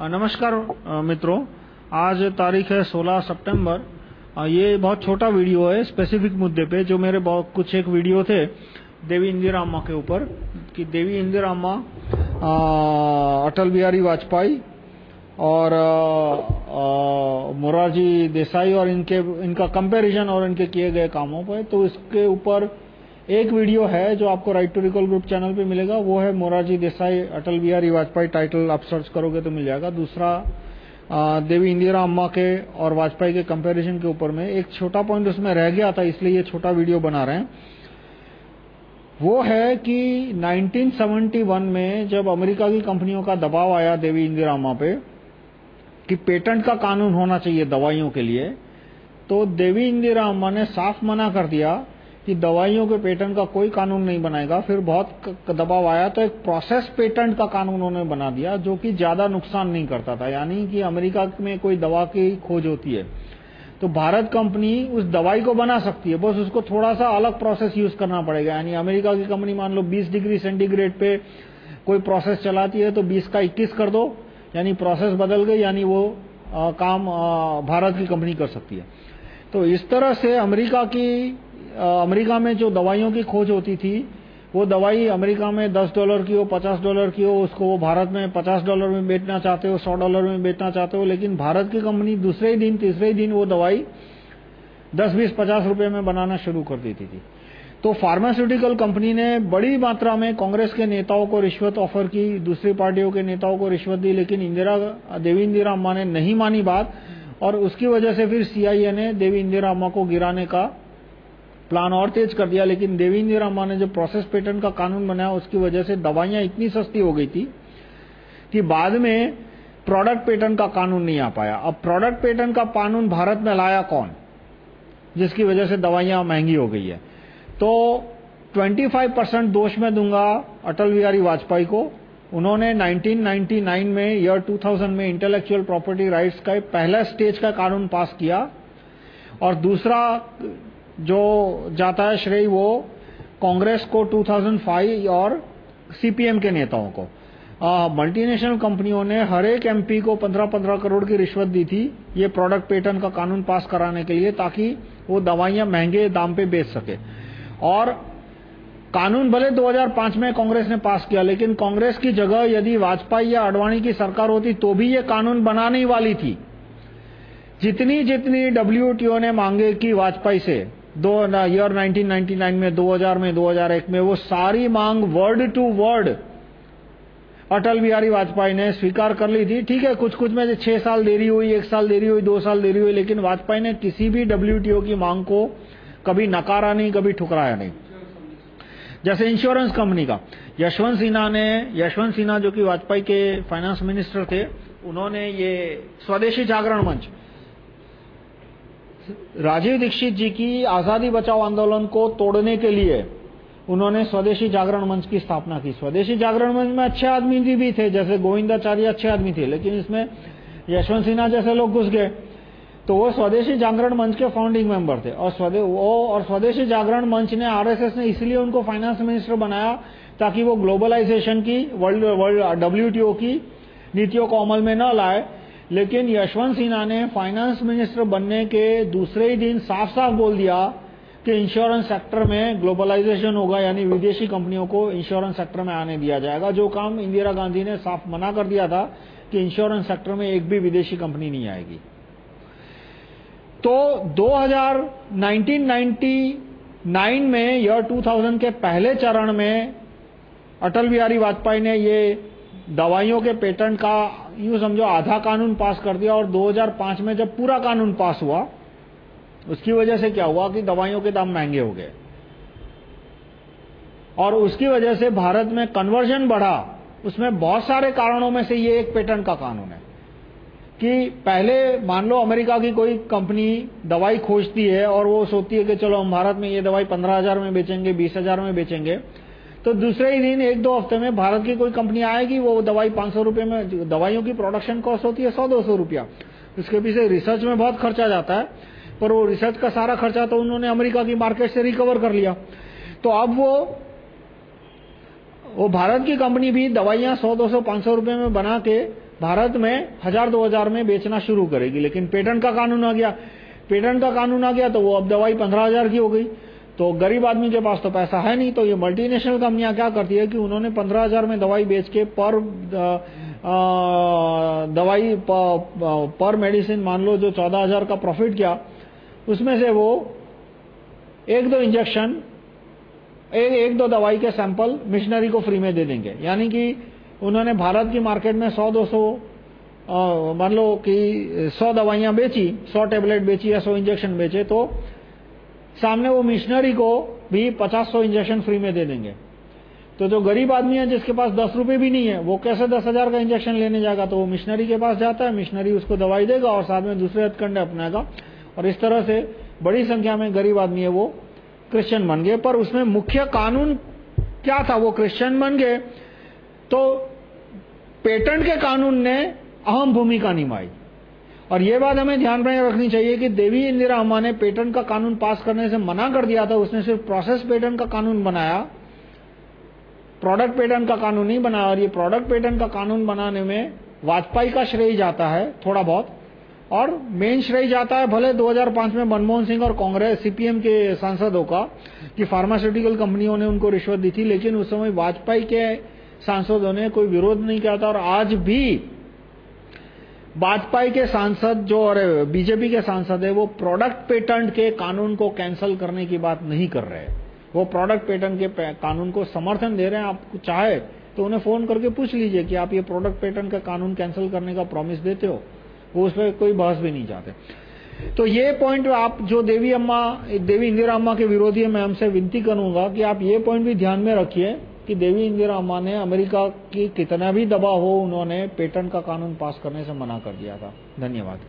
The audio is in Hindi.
नमस्कार मित्रों। आज तारीख है 16 सितंबर। ये बहुत छोटा वीडियो है स्पेसिफिक मुद्दे पे, जो मेरे बहुत कुछ एक वीडियो थे देवी इंदिरा अम्मा के ऊपर, कि देवी इंदिरा अम्मा अटल बिहारी वाजपेयी और मोरारजी देसाई और इनके, इनका कंपैरिजन और इनके किए गए कामों पर तो इसके ऊपर एक वीडियो है जो आपको right to recall group channel पे मिलेगा, वो है मोरारजी देसाई, अटल बिहारी वाजपेयी टाइटल आप सर्च करोगे तो मिल जाएगा। दूसरा देवी इंदिरा अम्मा के और वाजपेयी के कंपैरिजन के ऊपर में एक छोटा पॉइंट उसमें रह गया था, इसलिए ये छोटा वीडियो बना रहे हैं। वो है कि 1971 में जब अमेरिका की कंपनियों का दबाव आया देवी इंदिरा अम्मा पे, कि पेटेंट का कानून होना चाहिए दवाइयों के लिए तो देवी इंदिरा अम्मा ने साफ़ मना कर दिया कि दवाइयों के पेटेंट का कोई कानून नहीं बनाएगा फिर बहुत दबाव आया तो एक प्रोसेस पेटेंट का कानून उन्होंने बना दिया जो कि ज़्यादा नुकसान नहीं करता था। यानी कि अमेरिका में कोई दवा की खोज होती है तो भारत कंपनी उस दवाई को बना सकती है बस उसको थोड़ा सा अलग प्रोसेस यूज़ करना पड़ेगा। यानी अमेरिका की कंपनी मान लो 20 डिग्री सेंटीग्रेड पे कोई प्रोसेस चलाती है तो 20 का 21 कर दो। यानी प्रोसेस बदल गई यानी वो आ, काम आ, भारत की कंपनी कर सकती है। तो इस तरह से अमेरिका की अमेरिका में जो दवाइयों की खोज होती थी, वो दवाई अमेरिका में 10 डॉलर की हो 50 डॉलर की हो, उसको वो भारत में 50 डॉलर में बेचना चाहते हो 100 डॉलर में बेचना चाहते हो, लेकिन भारत की कंपनी दूसरे ही दिन, तीसरे ही दिन वो दवाई 10 20 50 रुपए में बनाना शुरू कर देती थी। तो फार्मास्यूटिकल कंपनी ने बड़ी मात्रा में कांग्रेस के नेताओं को रिश्वत ऑफ़र की, दूसरी पार्टियों के नेताओं को रिश्वत दी, लेकिन इंदिरा, देवी इंदिरा अम्मा ने नहीं मानी बात, और उसकी वजह से फिर सीआईए ने देवी इंदिरा अम्मा को गिराने का प्लान और तेज कर दिया, लेकिन देवी इंदिरा अम्मा ने जो प्रोसेस पेटेंट का कानून बनाया, उसकी वजह से दवाइयाँ इतनी सस्ती हो गई थी कि बाद में प्रोडक्ट पेटेंट का कानून नहीं आ पाया। अब प्रोडक्ट पेटेंट का कानून भारत में लाया कौन? जिसकी वजह से दवाइयाँ महँगी हो गई है। तो 25 परसेंट दोष में दूँगा अटल बिहारी वाजपेयी को। उन्होंने 1999 में ईयर 2000 में इंटेलेक्चुअल प्रॉपर्टी राइट्स का पहला स्टेज का कानून पास किया। और दूसरा जो जाता है श्रेय वो कांग्रेस को 2005 और सीपीएम के नेताओं को। मल्टीनेशनल कंपनियों ने हर एक एमपी को 15-15 करोड़ की रिश्वत दी थी ये प्रोडक्ट पेटेंट का कानून पास कराने के लिए ताकि वो दवाइयाँ महँगे दाम पे बेच सके। और कानून भले 2005 में कांग्रेस ने पास किया, लेकिन कांग्रेस की जगह यदि वाजपेयी या अडवाणी की सरकार होती तो भी ये कानून बनाने वाली थी। जितनी जितनी डब्ल्यूटीओ ने मांगे की वाजपेयी से दो ईयर 1999 में 2000 में 2001 में, वो सारी मांग word to word Atal Bihari Vajpayee ने स्वीकार कर ली थी। ठीक है कुछ कुछ में छह साल देरी हुई, एक साल देरी हुई, दो साल देरी हुई, लेकिन वाजपेयी ने किसी भी डब्ल्यूटीओ की मांग को कभी नकारा नहीं, कभी ठुकराया नहीं। जैसे इंश्योरेंस कंपनी का, यशवंत सिन्हा ने, यशवंत सिन्हा जो कि वाजपेयी के फाइनेंस मिनिस्टर थे, उन्होंने ये स्वदेशी जागरण मंच राजीव दीक्षित जी की आज़ादी बचाओ आंदोलन को तोड़ने के लिए उन्होंने स्वदेशी जागरण मंच की स्थापना की। स्वदेशी जागरण मंच में अच्छे आदमी भी थे जैसे गोविंदाचार्य अच्छे आदमी थे लेकिन इसमें यशवंत सिन्हा जैसे लोग घुस गए तो वो स्वदेशी जागरण मंच के फाउंडिंग मेंबर थे। और स्वदे, वो और स्वदेशी जागरण मंच ने आरएसएस ने इसलिए उनको फाइनेंस मिनिस्टर बनाया ताकि वो ग्लोबलाइजेशन की वर्ल्ड वर्ल्ड डब्ल्यूटीओ की नीतियों को अमल में न लाए। लेकिन यशवंत सिन्हा ने फाइनेंस मिनिस्टर बनने के दूसरे ही दिन साफ़ साफ़ बोल दिया कि इंश्योरेंस सेक्टर में ग्लोबलाइजेशन होगा, यानी विदेशी कंपनियों को इंश्योरेंस सेक्टर में आने दिया जाएगा। जो काम इंदिरा गांधी ने साफ़ मना कर दिया था कि इंश्योरेंस सेक्टर में एक भी विदेशी कंपनी नहीं आएगी। तो 2000 1999 में ईयर 2000 के पहले चरण में, अटल बिहारी वाजपेयी ने ये दवाइयों के पेटेंट का यूँ समझो आधा कानून पास कर दिया और 2005 में जब पूरा कानून पास हुआ, उसकी वजह से क्या हुआ कि दवाइयों के दाम महँगे हो गए। और उसकी वजह से भारत में कन्वर्जन बढ़ा। उसमें बहुत सारे कारणों में से ये एक पेटेंट का कानून है कि पहले मान लो अमेरिका की कोई कंपनी दवाई खोजती है और वो सोचती है कि चलो हम भारत में ये दवाई पंद्रह हज़ार में बेचेंगे, बीस हज़ार में बेचेंगे। तो दूसरे ही दिन, एक दो हफ़्ते में भारत की कोई कंपनी आएगी, वो दवाई पाँच सौ रुपए में, दवाइयों की प्रोडक्शन कॉस्ट होती है, सौ दो सौ रुपया। उसके पीछे रिसर्च में बहुत खर्चा जाता है, पर वो रिसर्च का सारा खर्चा तो उन्होंने अमेरिका की मार्केट से रिकवर कर लिया। तो अब वो वो भारत की कंपनी भी दवाइयाँ सौ दो सौ, पाँच सौ रुपए में बना के भारत में हज़ार दो हज़ार में बेचना शुरू करेगी। लेकिन पेटेंट का कानून आ गया। पेटेंट का कानून आ गया तो वो अब दवाई पंद्रह हज़ार की हो गई। तो गरीब आदमी के पास तो पैसा है नहीं तो ये मल्टीनेशनल कंपनियाँ क्या करती है कि उन्होंने पंद्रह हज़ार में दवाई बेच के पर दवाई पर मेडिसिन मान लो जो चौदह हज़ार का प्रॉफिट किया उसमें से वो एक दो इंजेक्शन एक, एक दो दवाई के सैंपल मिशनरी को फ्री में दे देंगे। यानी कि उन्होंने भारत की मार्केट में 100-200 मान लो कि 100 दवाइयाँ बेची 100 टेबलेट बेची या 100 इंजेक्शन बेचे तो सामने वो मिशनरी को भी 50-100 इंजेक्शन फ्री में दे देंगे। तो जो गरीब आदमी है, जिसके पास दस रुपए भी नहीं है, वो कैसे दस हज़ार का इंजेक्शन लेने जाएगा? तो वो मिशनरी के पास जाता है मिशनरी उसको दवाई देगा और साथ में दूसरे हथकंडे अपनाएगा। और इस तरह से बड़ी संख्या में गरीब आदमी है वो क्रिश्चियन बन गए। पर उसमें मुख्य कानून क्या था? वो क्रिश्चियन बन गए। तो पेटेंट के कानून ने अहम भूमिका निभाई। और ये बात हमें ध्यान में रखनी चाहिए कि देवी इंदिरा अम्मा ने पेटेंट का कानून पास करने से मना कर दिया था, उसने सिर्फ़ प्रोसेस पेटेंट का कानून बनाया। प्रोडक्ट पेटेंट का कानून नहीं बनाया और ये प्रोडक्ट पेटेंट का कानून बनाने में वाजपेयी का श्रेय जाता है, थोड़ा बहुत। और मेन श्रेय जाता है भले 2005 में मनमोहन सिंह और कांग्रेस सीपीएम के सांसदों का, कि फार्मास्यूटिकल कंपनियों ने उनको रिश्वत दी थी, लेकिन उस समय वाजपेयी के सांसदों ने कोई विरोध नहीं किया था और आज भी वाजपेयी के सांसद जो और बीजेपी के सांसद है, वो प्रोडक्ट पेटेंट के कानून को कैंसिल करने की बात नहीं कर रहे वो प्रोडक्ट पेटेंट के कानून को समर्थन दे रहे हैं। आप चाहे तो उन्हें फ़ोन करके पूछ लीजिए कि आप ये प्रोडक्ट पेटेंट का कानून कैंसिल करने का प्रॉमिस देते हो। वो उस पर कोई बहस भी नहीं चाहते। तो ये पॉइंट आप जो देवी अम्मा, देवी इंदिरा अम्मा के विरोधी है, मैं हमसे विनती करूँगा कि आप ये पॉइंट भी ध्यान में रखिए कि देवी इंदिरा अम्मा ने अमेरिका की कितना भी दबाव हो, उन्होंने पेटेंट का कानून पास करने से मना कर दिया था। धन्यवाद।